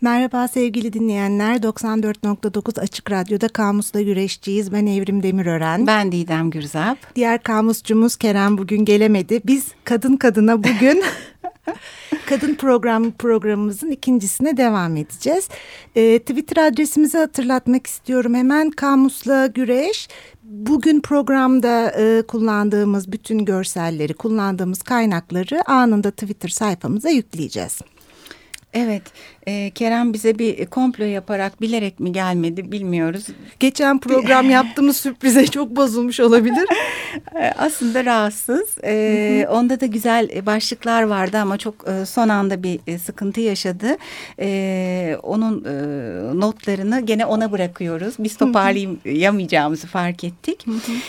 Merhaba sevgili dinleyenler. 94.9 Açık Radyo'da Kamus'la güreşçiyiz. Ben Evrim Demirören. Ben Didem Gürzap. Diğer kamuscumuz Kerem bugün gelemedi. Biz kadın kadına bugün kadın program programımızın ikincisine devam edeceğiz. Ee, Twitter adresimizi hatırlatmak istiyorum. Hemen Kamus'la güreş. Bugün programda e, kullandığımız bütün görselleri, kullandığımız kaynakları anında Twitter sayfamıza yükleyeceğiz. Evet, e, Kerem bize bir komplo yaparak bilerek mi gelmedi bilmiyoruz. Geçen program yaptığımız sürprize çok bozulmuş olabilir. E, aslında rahatsız. E, onda da güzel başlıklar vardı ama çok e, son anda bir e, sıkıntı yaşadı. E, onun e, notlarını gene ona bırakıyoruz. Biz toparlayamayacağımızı fark ettik.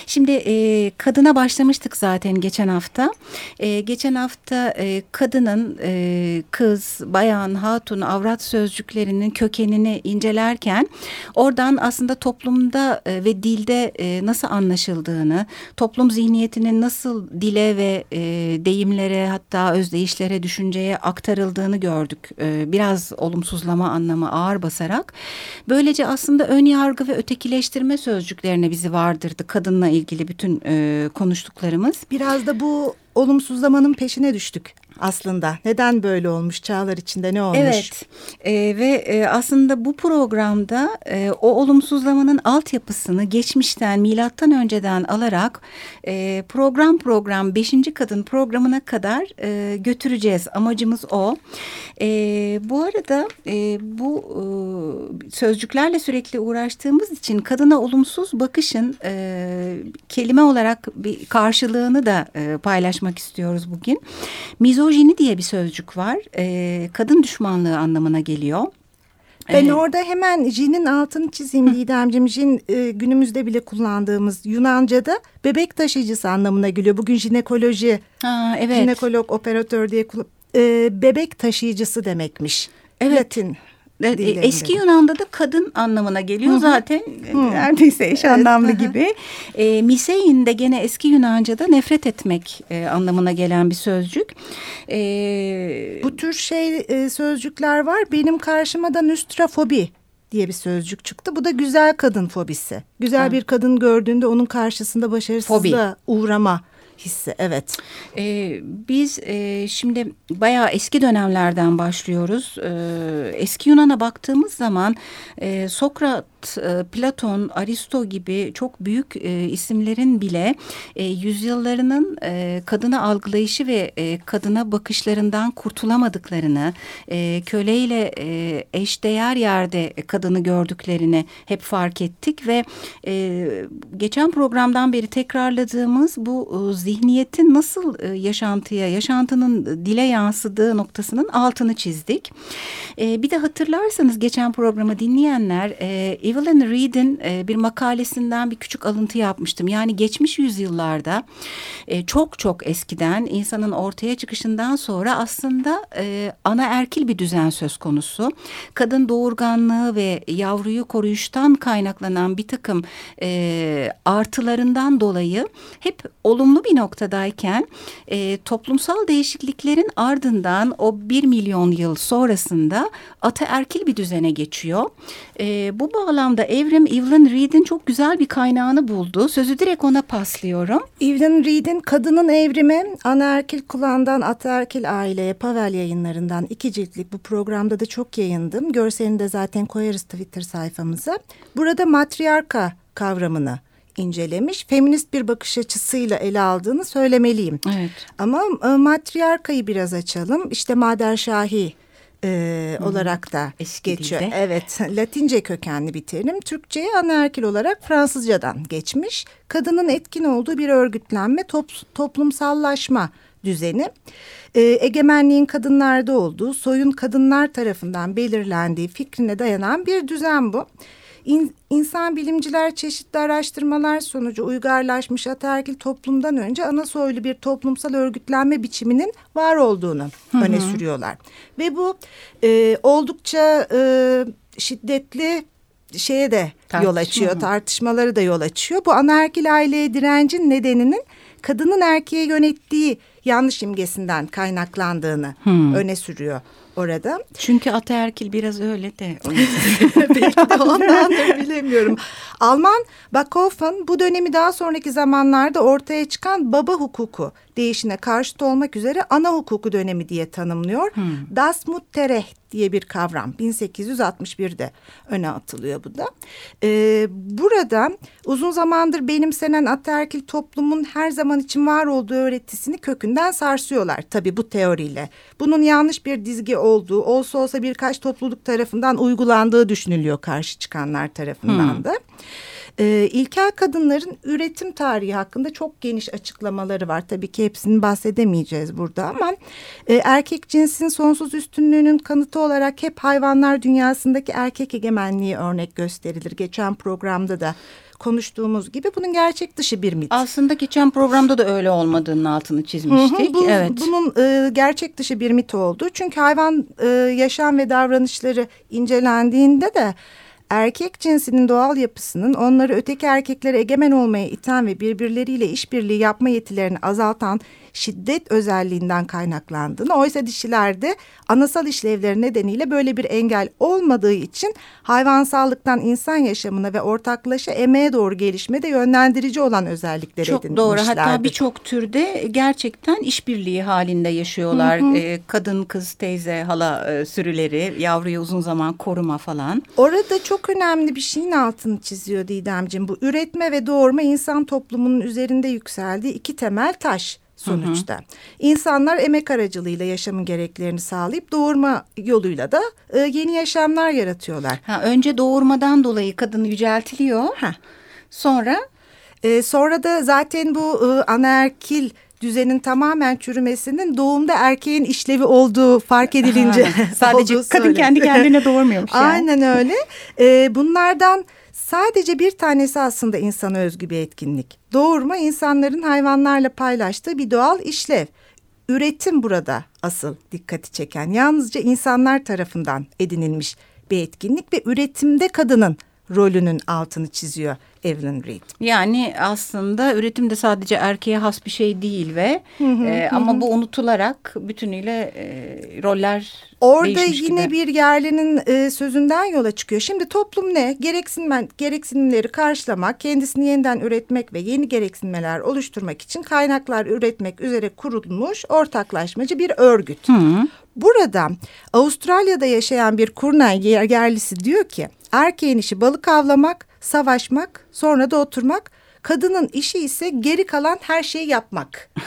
Şimdi e, kadına başlamıştık zaten geçen hafta. E, geçen hafta e, kadının e, kız, bayan, hatun, avrat sözcüklerinin kökenini incelerken oradan aslında toplumda e, ve dilde e, nasıl anlaşıldığını, toplum zihniyetinin nasıl dile ve e, deyimlere hatta özdeyişlere, düşünceye aktarıldığını gördük. Biraz olumsuzlama anlamı ağır basarak. Böylece aslında ön yargı ve ötekileştirme sözcüklerine bizi vardırdı kadınla ilgili bütün konuştuklarımız. Biraz da bu olumsuzlamanın peşine düştük aslında. Neden böyle olmuş çağlar içinde ne olmuş? Evet e, ve e, aslında bu programda e, o olumsuzlamanın altyapısını geçmişten milattan önceden alarak e, program program beşinci kadın programına kadar e, götüreceğiz. Amacımız o. E, bu arada e, bu e, sözcüklerle sürekli uğraştığımız için kadına olumsuz bakışın e, kelime olarak bir karşılığını da e, paylaşmak istiyoruz bugün. Mizojini diye bir sözcük var. E, kadın düşmanlığı anlamına geliyor. Ben ee, orada hemen jinin altını çizeyim Didemciğim. Jin e, günümüzde bile kullandığımız Yunanca'da bebek taşıyıcısı anlamına geliyor. Bugün jinekoloji, ha, evet. jinekolog, operatör diye e, bebek taşıyıcısı demekmiş. Evet. Latin Evet, eski Yunan'da da kadın anlamına geliyor Hı-hı. zaten Hı-hı. neredeyse eş evet. anlamlı gibi. E, misein de gene eski Yunanca'da nefret etmek e, anlamına gelen bir sözcük. E, Bu tür şey e, sözcükler var. Benim karşıma da nüstrafobi diye bir sözcük çıktı. Bu da güzel kadın fobisi. Güzel ha. bir kadın gördüğünde onun karşısında başarısızlığa uğrama hissi evet. Ee, biz e, şimdi bayağı eski dönemlerden başlıyoruz. Ee, eski Yunan'a baktığımız zaman e, Sokrat Platon, Aristo gibi çok büyük e, isimlerin bile e, yüzyıllarının e, kadını algılayışı ve e, kadına bakışlarından kurtulamadıklarını, e, köleyle e, eşdeğer yerde kadını gördüklerini hep fark ettik ve e, geçen programdan beri tekrarladığımız bu e, zihniyetin nasıl e, yaşantıya, yaşantının dile yansıdığı noktasının altını çizdik. E, bir de hatırlarsanız geçen programı dinleyenler e, Evelyn Reed'in e, bir makalesinden bir küçük alıntı yapmıştım. Yani geçmiş yüzyıllarda e, çok çok eskiden insanın ortaya çıkışından sonra aslında e, ana erkil bir düzen söz konusu. Kadın doğurganlığı ve yavruyu koruyuştan kaynaklanan bir takım e, artılarından dolayı hep olumlu bir noktadayken e, toplumsal değişikliklerin ardından o bir milyon yıl sonrasında ataerkil bir düzene geçiyor. E, bu bağlamda Evrim Evelyn Reed'in çok güzel bir kaynağını buldu. Sözü direkt ona paslıyorum. Evelyn Reed'in Kadının Evrimi Anaerkil Kulağından Ataerkil Aileye Pavel yayınlarından iki ciltlik bu programda da çok yayındım. Görselini de zaten koyarız Twitter sayfamıza. Burada matriarka kavramını incelemiş. Feminist bir bakış açısıyla ele aldığını söylemeliyim. Evet. Ama e, matriarkayı biraz açalım. İşte Mader Şahi e, olarak da Eski geçiyor. Dilde. Evet, Latince kökenli bir terim. Türkçe'ye anaerkil olarak Fransızcadan geçmiş. Kadının etkin olduğu bir örgütlenme, top, toplumsallaşma düzeni. E, egemenliğin kadınlarda olduğu, soyun kadınlar tarafından belirlendiği fikrine dayanan bir düzen bu. İn, insan bilimciler çeşitli araştırmalar sonucu uygarlaşmış ataerkil toplumdan önce ana soylu bir toplumsal örgütlenme biçiminin var olduğunu hı hı. öne sürüyorlar. Ve bu e, oldukça e, şiddetli şeye de Tartışma yol açıyor, mı? tartışmaları da yol açıyor. Bu anaerkil aileye direncin nedeninin kadının erkeğe yönettiği yanlış imgesinden kaynaklandığını hmm. öne sürüyor orada. Çünkü ataerkil biraz öyle de. Belki de ondandır bilemiyorum. Alman Backhofen bu dönemi daha sonraki zamanlarda ortaya çıkan baba hukuku değişine karşıt olmak üzere ana hukuku dönemi diye tanımlıyor. Hmm. Das Mutterrecht diye bir kavram 1861'de öne atılıyor bu da. Ee, burada uzun zamandır benimsenen ataerkil toplumun her zaman için var olduğu öğretisini kökünden sarsıyorlar tabii bu teoriyle. Bunun yanlış bir dizgi olduğu olsa olsa birkaç topluluk tarafından uygulandığı düşünülüyor karşı çıkanlar tarafından hmm. da. E, ilkel kadınların üretim tarihi hakkında çok geniş açıklamaları var. Tabii ki hepsini bahsedemeyeceğiz burada ama e, erkek cinsin sonsuz üstünlüğünün kanıtı olarak hep hayvanlar dünyasındaki erkek egemenliği örnek gösterilir. Geçen programda da konuştuğumuz gibi bunun gerçek dışı bir mit. Aslında geçen programda da öyle olmadığının altını çizmiştik. Hı hı, bu, evet. Bunun e, gerçek dışı bir mit oldu. Çünkü hayvan e, yaşam ve davranışları incelendiğinde de erkek cinsinin doğal yapısının onları öteki erkeklere egemen olmaya iten ve birbirleriyle işbirliği yapma yetilerini azaltan şiddet özelliğinden kaynaklandığını oysa dişilerde anasal işlevleri nedeniyle böyle bir engel olmadığı için hayvansallıktan insan yaşamına ve ortaklaşa emeğe doğru gelişmede yönlendirici olan özellikleri Çok doğru hatta birçok türde gerçekten işbirliği halinde yaşıyorlar. Hı hı. Ee, kadın, kız, teyze, hala e, sürüleri yavruyu uzun zaman koruma falan. Orada çok önemli bir şeyin altını çiziyor Didemciğim. Bu üretme ve doğurma insan toplumunun üzerinde yükseldiği iki temel taş sonuçta. Hı hı. İnsanlar emek aracılığıyla yaşamın gereklerini sağlayıp doğurma yoluyla da e, yeni yaşamlar yaratıyorlar. Ha, önce doğurmadan dolayı kadın yüceltiliyor. Ha. Sonra? E, sonra da zaten bu e, anaerkil düzenin tamamen çürümesinin doğumda erkeğin işlevi olduğu fark edilince. Ha, sadece kadın kendi kendine doğurmuyormuş. Yani. Aynen öyle. E, bunlardan Sadece bir tanesi aslında insana özgü bir etkinlik. Doğurma insanların hayvanlarla paylaştığı bir doğal işlev. Üretim burada asıl dikkati çeken. Yalnızca insanlar tarafından edinilmiş bir etkinlik ve üretimde kadının rolünün altını çiziyor Evelyn Reed. Yani aslında üretim de sadece erkeğe has bir şey değil ve hı hı, e, hı. ama bu unutularak bütünüyle e, roller Orada yine gibi. bir yerlinin e, sözünden yola çıkıyor. Şimdi toplum ne? Gereksinmen, gereksinimleri karşılamak, kendisini yeniden üretmek ve yeni gereksinmeler oluşturmak için kaynaklar üretmek üzere kurulmuş ortaklaşmacı bir örgüt. Hı. Burada Avustralya'da yaşayan bir kurnay yerlisi diyor ki erkeğin işi balık avlamak, savaşmak, sonra da oturmak. Kadının işi ise geri kalan her şeyi yapmak.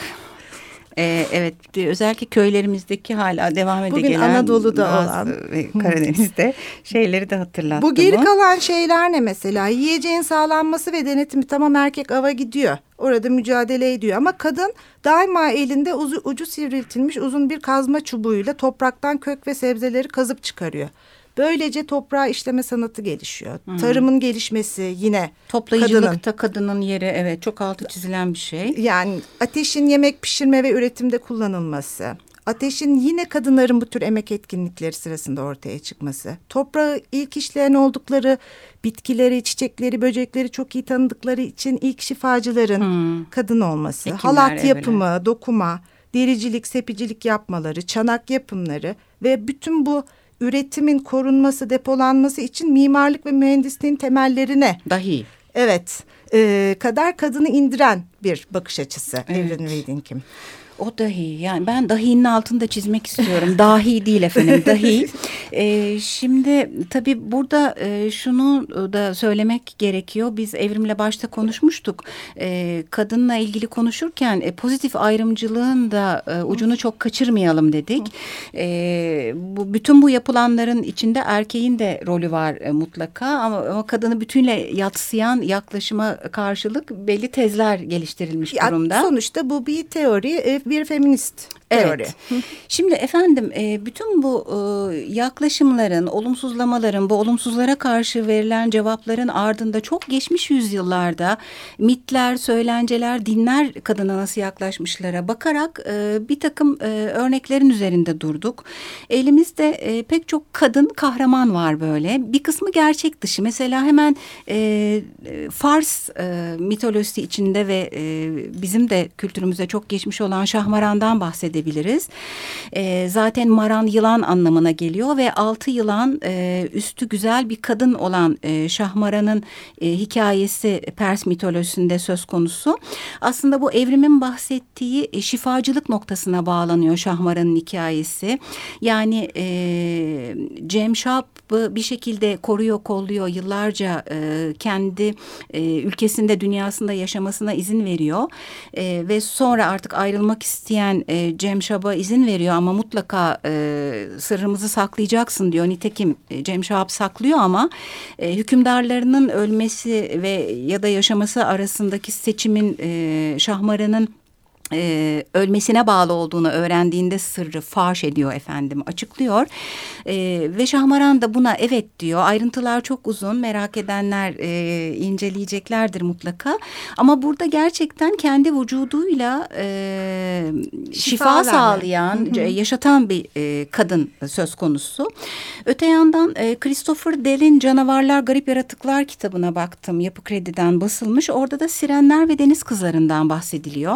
Ee, evet özellikle köylerimizdeki hala devam ede Bugün gelen Anadolu'da olan Karadeniz'de şeyleri de hatırlattı. Bu geri bu. kalan şeyler ne mesela? Yiyeceğin sağlanması ve denetimi tamam erkek ava gidiyor. Orada mücadele ediyor ama kadın daima elinde ucu, ucu sivriltilmiş uzun bir kazma çubuğuyla topraktan kök ve sebzeleri kazıp çıkarıyor. Böylece toprağa işleme sanatı gelişiyor. Hmm. Tarımın gelişmesi yine Toplayıcılıkta kadının. kadının yeri evet çok altı çizilen bir şey. Yani ateşin yemek pişirme ve üretimde kullanılması. Ateşin yine kadınların bu tür emek etkinlikleri sırasında ortaya çıkması. Toprağı ilk işleyen oldukları bitkileri, çiçekleri, böcekleri çok iyi tanıdıkları için ilk şifacıların hmm. kadın olması. Ekinler, halat yapımı, evine. dokuma, dericilik, sepicilik yapmaları, çanak yapımları ve bütün bu üretimin korunması, depolanması için mimarlık ve mühendisliğin temellerine dahi evet e, kadar kadını indiren bir bakış açısı evet. Evelyn Reading'in. O dahi yani ben dahinin altında çizmek istiyorum. dahi değil efendim dahi. Ee, şimdi tabii burada e, şunu da söylemek gerekiyor. Biz evrimle başta konuşmuştuk. E, kadınla ilgili konuşurken e, pozitif ayrımcılığın da e, ucunu çok kaçırmayalım dedik. E, bu bütün bu yapılanların içinde erkeğin de rolü var e, mutlaka ama, ama kadını bütünle yatsıyan yaklaşıma karşılık belli tezler geliştirilmiş durumda. Sonuçta bu bir teori e, bir feminist Evet. Şimdi efendim e, bütün bu e, yaklaşımların, olumsuzlamaların, bu olumsuzlara karşı verilen cevapların ardında çok geçmiş yüzyıllarda mitler, söylenceler, dinler kadına nasıl yaklaşmışlara bakarak e, bir takım örneklerin üzerinde durduk. Elimizde pek çok kadın kahraman var böyle. Bir kısmı gerçek dışı. Mesela hemen Fars mitolojisi içinde ve bizim de kültürümüzde çok geçmiş olan Şahmaran'dan bahsedebiliriz edebiliriz. E, zaten maran yılan anlamına geliyor ve altı yılan e, üstü güzel bir kadın olan e, Şahmaran'ın e, hikayesi Pers mitolojisinde söz konusu. Aslında bu evrimin bahsettiği e, şifacılık noktasına bağlanıyor Şahmaran'ın hikayesi. Yani e, Cem Şap'ı bir şekilde koruyor, kolluyor. Yıllarca e, kendi e, ülkesinde, dünyasında yaşamasına izin veriyor. E, ve sonra artık ayrılmak isteyen e, Cem Şap'a izin veriyor ama mutlaka e, sırrımızı saklayacaksın diyor. Nitekim e, Cem Şap saklıyor ama e, hükümdarlarının ölmesi ve ya da yaşaması arasındaki seçimin e, Şahmaran'ın e, ölmesine bağlı olduğunu öğrendiğinde sırrı faş ediyor efendim açıklıyor. E, ve Şahmaran da buna evet diyor. Ayrıntılar çok uzun merak edenler e, inceleyeceklerdir mutlaka. Ama burada gerçekten kendi vücuduyla e, şifa, şifa sağlayan hı hı. yaşatan bir e, kadın söz konusu. Öte yandan e, Christopher Dell'in Canavarlar Garip Yaratıklar kitabına baktım. Yapı Kredi'den basılmış. Orada da sirenler ve deniz kızlarından bahsediliyor.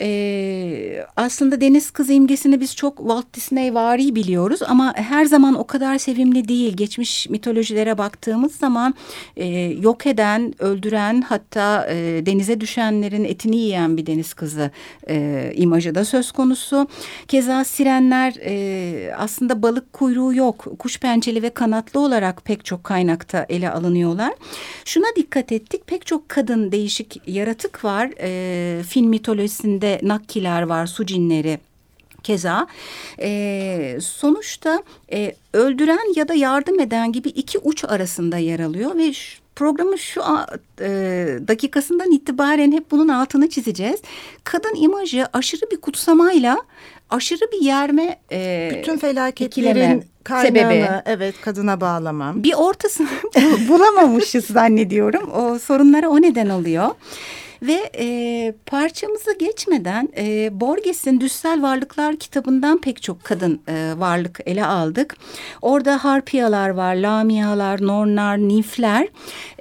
E, aslında deniz kızı imgesini biz çok Walt Disney vari biliyoruz ama her zaman o kadar sevimli değil. Geçmiş mitolojilere baktığımız zaman e, yok eden, öldüren hatta e, denize düşenlerin etini yiyen bir deniz kızı e, imajı da söz konusu. Keza sirenler e, aslında balık kuyruğu yok. Kuş pençeli ve kanatlı olarak pek çok kaynakta ele alınıyorlar. Şuna dikkat ettik. Pek çok kadın değişik yaratık var. E, film mitolojisinde de nakkiler var, su cinleri keza. E, sonuçta e, öldüren ya da yardım eden gibi iki uç arasında yer alıyor ve şu, programın şu e, dakikasından itibaren hep bunun altını çizeceğiz. Kadın imajı aşırı bir kutsamayla aşırı bir yerme e, bütün felaketlerin kaynağını sebebi. evet kadına bağlamam. Bir ortasını bulamamışız zannediyorum. O sorunlara o neden oluyor. Ve e, parçamızı geçmeden e, Borges'in Düssel Varlıklar kitabından pek çok kadın e, varlık ele aldık. Orada harpiyalar var, lamiyalar, nornar, nifler.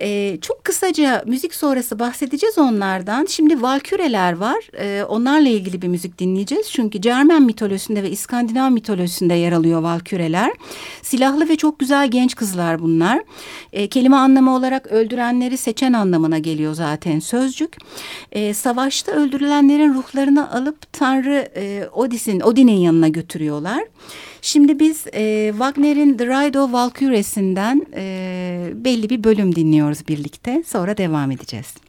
E, çok kısaca müzik sonrası bahsedeceğiz onlardan. Şimdi valküreler var. E, onlarla ilgili bir müzik dinleyeceğiz. Çünkü Cermen mitolojisinde ve İskandinav mitolojisinde yer alıyor valküreler. Silahlı ve çok güzel genç kızlar bunlar. E, kelime anlamı olarak öldürenleri seçen anlamına geliyor zaten sözcük e, savaşta öldürülenlerin ruhlarını alıp Tanrı e, Odis'in Odin'in yanına götürüyorlar. Şimdi biz e, Wagner'in The Ride of Valkyries'inden e, belli bir bölüm dinliyoruz birlikte. Sonra devam edeceğiz.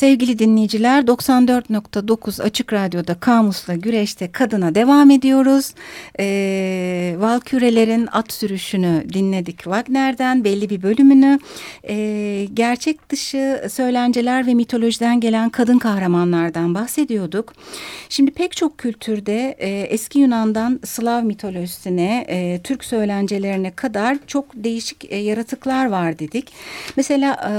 Sevgili dinleyiciler 94.9 Açık Radyo'da Kamus'la Güreş'te Kadına devam ediyoruz. Ee, Valkürelerin at sürüşünü dinledik Wagner'den belli bir bölümünü. Ee, gerçek dışı söylenceler ve mitolojiden gelen kadın kahramanlardan bahsediyorduk. Şimdi pek çok kültürde e, eski Yunan'dan Slav mitolojisine, e, Türk söylencelerine kadar çok değişik e, yaratıklar var dedik. Mesela e,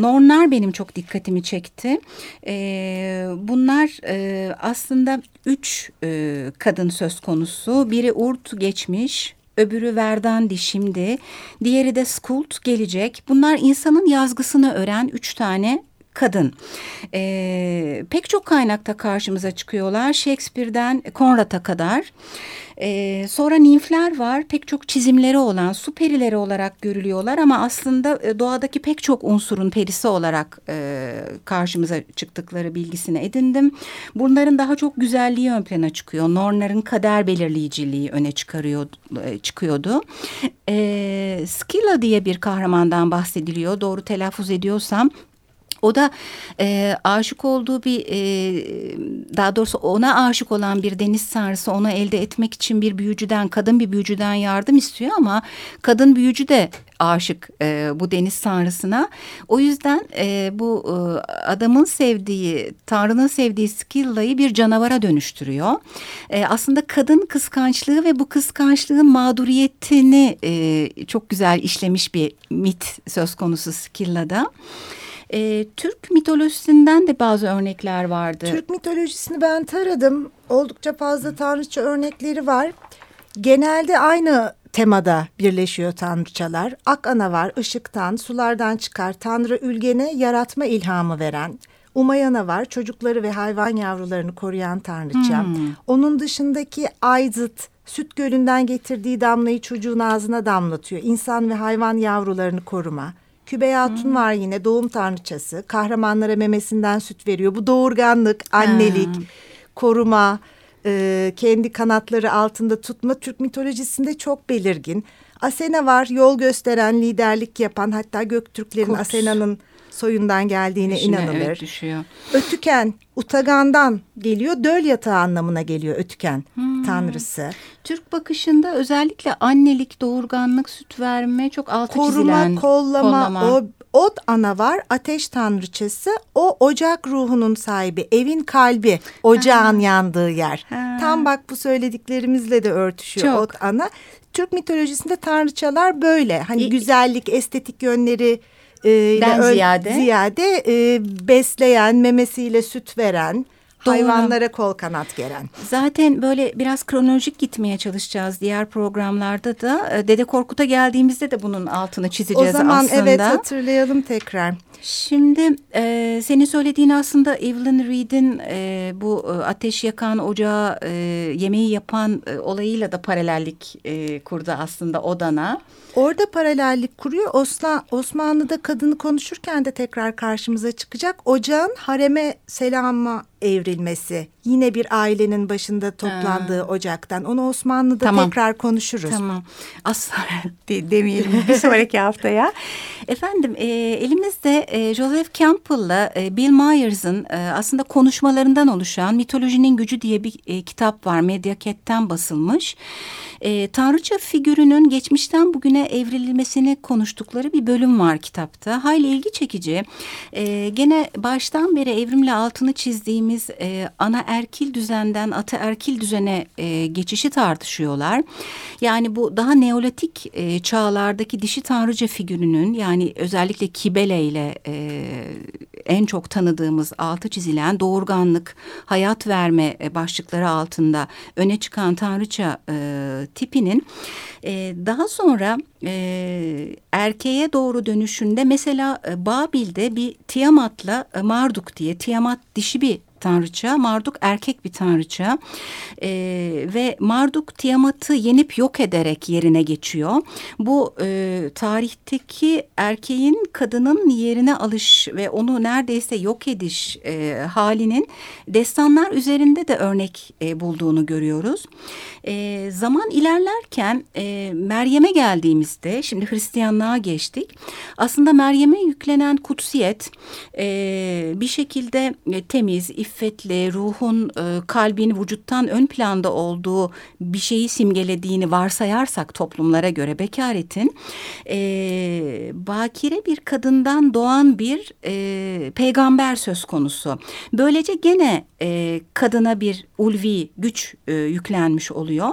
Nornlar benim çok dikkatimi çekti çekti. E, bunlar e, aslında üç e, kadın söz konusu. Biri Urt geçmiş, öbürü Verdandi şimdi, diğeri de Skult gelecek. Bunlar insanın yazgısını öğren üç tane kadın. E, pek çok kaynakta karşımıza çıkıyorlar. Shakespeare'den Conrad'a kadar. Ee, sonra nimfler var. Pek çok çizimleri olan su perileri olarak görülüyorlar ama aslında e, doğadaki pek çok unsurun perisi olarak e, karşımıza çıktıkları bilgisini edindim. Bunların daha çok güzelliği ön plana çıkıyor. Nornların kader belirleyiciliği öne çıkarıyor e, çıkıyordu. E, Skilla diye bir kahramandan bahsediliyor. Doğru telaffuz ediyorsam o da e, aşık olduğu bir e, daha doğrusu ona aşık olan bir deniz tanrısı onu elde etmek için bir büyücüden kadın bir büyücüden yardım istiyor ama kadın büyücü de aşık e, bu deniz tanrısına. O yüzden e, bu e, adamın sevdiği, tanrının sevdiği Skilla'yı bir canavara dönüştürüyor. E, aslında kadın kıskançlığı ve bu kıskançlığın mağduriyetini e, çok güzel işlemiş bir mit söz konusu Skilla'da. E, Türk mitolojisinden de bazı örnekler vardı. Türk mitolojisini ben taradım. Oldukça fazla tanrıça örnekleri var. Genelde aynı temada birleşiyor tanrıçalar. Ak ana var, ışıktan, sulardan çıkar. Tanrı Ülgen'e yaratma ilhamı veren. Umayana var, çocukları ve hayvan yavrularını koruyan tanrıça. Hmm. Onun dışındaki Ayzıt, süt gölünden getirdiği damlayı çocuğun ağzına damlatıyor. İnsan ve hayvan yavrularını koruma. Kübey Hatun hmm. var yine doğum tanrıçası. Kahramanlara memesinden süt veriyor. Bu doğurganlık, annelik, hmm. koruma, e, kendi kanatları altında tutma Türk mitolojisinde çok belirgin. Asena var yol gösteren, liderlik yapan hatta Göktürklerin Asena'nın soyundan geldiğine Düşüne, inanılır. Evet, düşüyor. Ötüken Utagan'dan geliyor. Döl yatağı anlamına geliyor Ötüken hmm. tanrısı. Türk bakışında özellikle annelik, doğurganlık, süt verme çok altı Koruma, çizilen. Kollama, kollama. O Ot ana var ateş tanrıçası o ocak ruhunun sahibi evin kalbi ocağın ha. yandığı yer. Ha. Tam bak bu söylediklerimizle de örtüşüyor Çok. ot ana. Türk mitolojisinde tanrıçalar böyle hani İ güzellik estetik yönleri e, Den ziyade, ziyade e, besleyen, memesiyle süt veren, Doğru. hayvanlara kol kanat geren. Zaten böyle biraz kronolojik gitmeye çalışacağız diğer programlarda da. E, Dede Korkut'a geldiğimizde de bunun altını çizeceğiz aslında. O zaman aslında. evet hatırlayalım tekrar. Şimdi e, senin söylediğin aslında Evelyn Reed'in e, bu e, ateş yakan ocağı e, yemeği yapan e, olayıyla da paralellik e, kurdu aslında Odan'a. Orada paralellik kuruyor. Osman, Osmanlı'da kadını konuşurken de tekrar karşımıza çıkacak. Ocağın hareme selama evrilmesi. Yine bir ailenin başında toplandığı ha. ocaktan. Onu Osmanlı'da tamam. tekrar konuşuruz. Tamam. Asla de, demeyelim bir sonraki haftaya. Efendim e, elimizde e, Joseph Campbell'la e, Bill Myers'ın e, aslında konuşmalarından oluşan Mitolojinin Gücü diye bir e, kitap var. Mediaket'ten basılmış. E, Tanrıça figürünün geçmişten bugüne evrilmesini konuştukları bir bölüm var kitapta. Hayli ilgi çekici. E, gene baştan beri evrimle altını çizdiğimiz e, ana erkil düzenden ataerkil düzene e, geçişi tartışıyorlar. Yani bu daha neolitik e, çağlardaki dişi tanrıca figürünün yani özellikle Kibele ile e, en çok tanıdığımız altı çizilen doğurganlık, hayat verme e, başlıkları altında öne çıkan tanrıça e, tipinin e, daha sonra e, erkeğe doğru dönüşünde mesela e, Babil'de bir Tiamat'la e, Marduk diye Tiamat dişi bir tanrıça, Marduk erkek bir tanrıça e, ve Marduk Tiamat'ı yenip yok ederek yerine geçiyor. Bu e, tarihteki erkeğin kadının yerine alış ve onu neredeyse yok ediş e, halinin destanlar üzerinde de örnek e, bulduğunu görüyoruz. E, zaman ilerlerken e, Meryem'e geldiğimizde şimdi Hristiyanlığa geçtik. Aslında Meryem'e yüklenen kutsiyet e, bir şekilde e, temiz, iffetli, ruhun e, kalbin vücuttan ön planda olduğu bir şeyi simgelediğini varsayarsak toplumlara göre bekaretin e, bakire bir kadından doğan bir e, peygamber söz konusu. Böylece gene e, kadına bir ulvi güç e, yüklenmiş oluyor.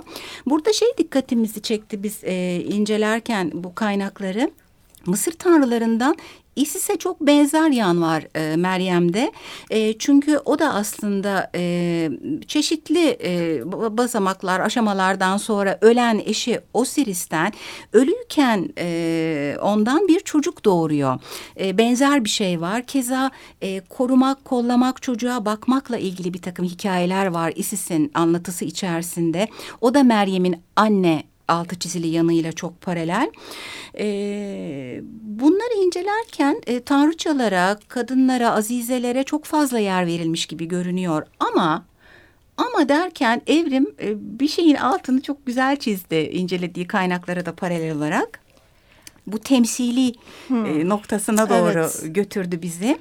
Burada şey dikkatimizi çekti biz e, incelerken bu kaynakları. Mısır tanrılarından Isis'e çok benzer yan var e, Meryem'de. E, çünkü o da aslında e, çeşitli e, basamaklar, aşamalardan sonra ölen eşi Osiris'ten ölüyken e, ondan bir çocuk doğuruyor. E, benzer bir şey var. Keza e, korumak, kollamak, çocuğa bakmakla ilgili bir takım hikayeler var Isis'in anlatısı içerisinde. O da Meryem'in anne altı çizili yanıyla çok paralel. E, bunları incelerken e, tanrıçalara, kadınlara, azizelere çok fazla yer verilmiş gibi görünüyor. Ama ama derken evrim e, bir şeyin altını çok güzel çizdi incelediği kaynaklara da paralel olarak bu temsili hmm. e, noktasına doğru evet. götürdü bizi.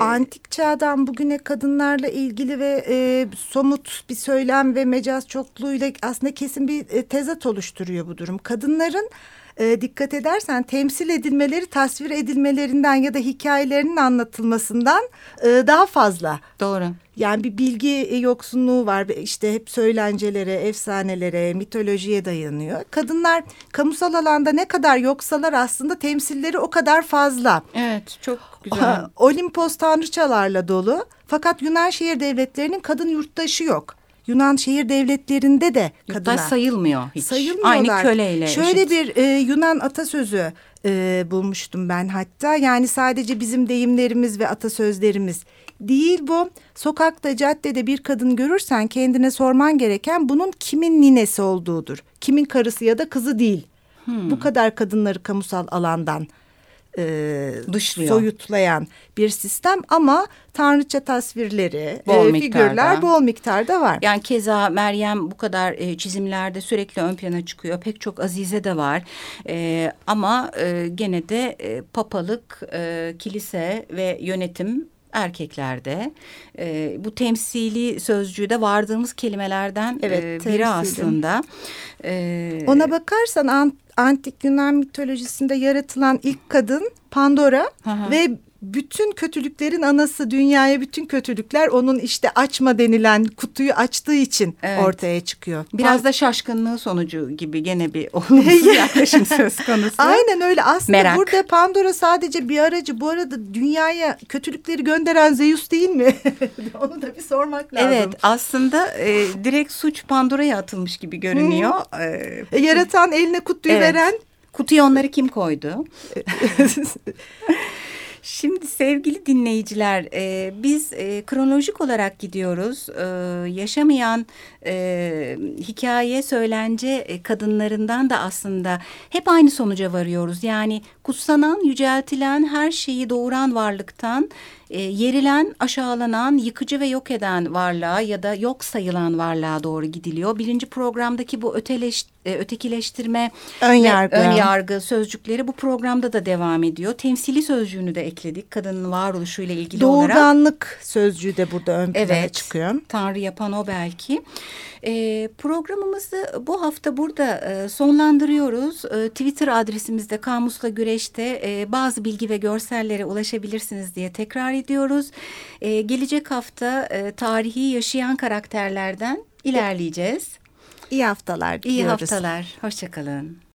Antik çağdan bugüne kadınlarla ilgili ve e, somut bir söylem ve mecaz çokluğuyla aslında kesin bir e, tezat oluşturuyor bu durum. Kadınların e, dikkat edersen temsil edilmeleri tasvir edilmelerinden ya da hikayelerinin anlatılmasından e, daha fazla. Doğru. Yani bir bilgi yoksunluğu var. İşte hep söylencelere, efsanelere, mitolojiye dayanıyor. Kadınlar kamusal alanda ne kadar yoksalar aslında temsilleri o kadar fazla. Evet, çok güzel. Olimpos tanrıçalarla dolu. Fakat Yunan şehir devletlerinin kadın yurttaşı yok. Yunan şehir devletlerinde de kadına sayılmıyor hiç. Sayılmıyorlar. Aynı köleyle. Şöyle eşit. bir e, Yunan atasözü e, bulmuştum ben hatta. Yani sadece bizim deyimlerimiz ve atasözlerimiz değil bu. Sokakta, caddede bir kadın görürsen kendine sorman gereken bunun kimin ninesi olduğudur. Kimin karısı ya da kızı değil. Hmm. Bu kadar kadınları kamusal alandan e, Dışlıyor. soyutlayan bir sistem ama tanrıça tasvirleri, bol e, figürler bol miktarda var. Yani keza Meryem bu kadar e, çizimlerde sürekli ön plana çıkıyor. Pek çok Azize de var. E, ama e, gene de e, papalık, e, kilise ve yönetim erkeklerde. E, bu temsili sözcüğü de vardığımız kelimelerden evet, e, biri aslında. E, Ona bakarsan antik Yunan mitolojisinde yaratılan ilk kadın Pandora Aha. ve bütün kötülüklerin anası dünyaya bütün kötülükler onun işte açma denilen kutuyu açtığı için evet. ortaya çıkıyor. Biraz da şaşkınlığı sonucu gibi gene bir olumsuz yaklaşım söz konusu. Aynen öyle aslında Merak. burada Pandora sadece bir aracı bu arada dünyaya kötülükleri gönderen Zeus değil mi? Onu da bir sormak lazım. Evet aslında e, direkt suç Pandora'ya atılmış gibi görünüyor. Ee, e, Yaratan eline kutuyu evet. veren. Kutuya onları kim koydu? Şimdi sevgili dinleyiciler e, biz e, kronolojik olarak gidiyoruz. E, yaşamayan e, hikaye söylence e, kadınlarından da aslında hep aynı sonuca varıyoruz. Yani kutsanan, yüceltilen her şeyi doğuran varlıktan e, yerilen, aşağılanan, yıkıcı ve yok eden varlığa ya da yok sayılan varlığa doğru gidiliyor. Birinci programdaki bu öteleş, e, ötekileştirme ön yargı. ön yargı sözcükleri bu programda da devam ediyor. Temsili sözcüğünü de ekledik kadının varoluşuyla ilgili Doğurganlık olarak. Doğurganlık sözcüğü de burada ön plana evet, çıkıyor. Tanrı yapan o belki. E, programımızı bu hafta burada e, sonlandırıyoruz. E, Twitter adresimizde Kamusla Güreş'te e, bazı bilgi ve görsellere ulaşabilirsiniz diye tekrar ediyoruz. E, gelecek hafta e, tarihi yaşayan karakterlerden ilerleyeceğiz. İyi haftalar diliyoruz. İyi haftalar. Hoşçakalın.